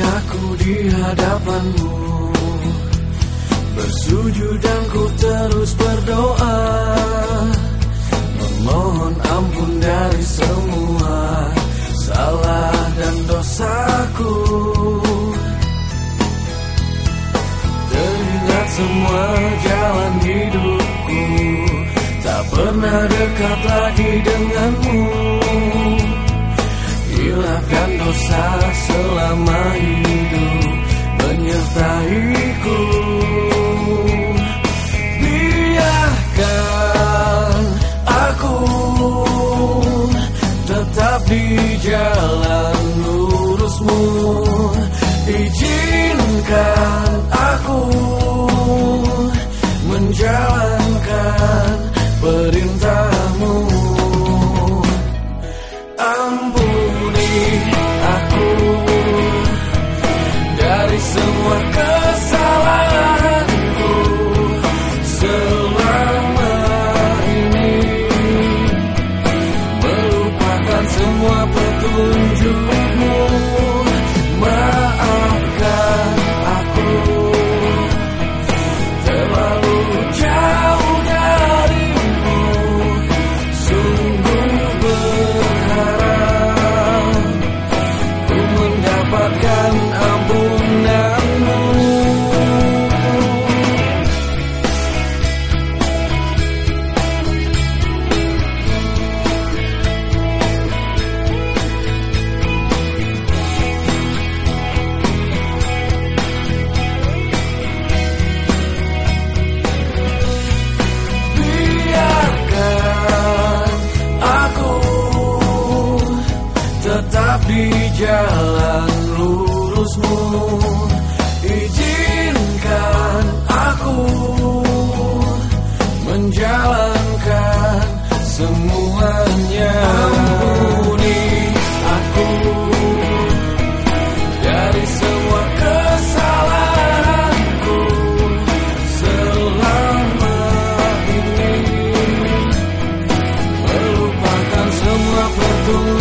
aku di hadapanmu. Bersujud dan ku terus berdoa. Memohon ampun dari semua Salah dan dosaku. Teringat semua jalan hidupku. Tak pernah dekat lagi denganmu Hilafkan dosa selama hidup Menyertaiku. Biarkan aku Tetap di jalan lurusmu. Izinkan aku Menjalankan perintahmu. Ampuni semua petunjukmu di jalan lurusmu Izinkan aku menjalankan semuanya Ampuni aku dari semua kesalahanku selama ini Melupakan semua petunjuk.